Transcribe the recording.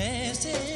esquece.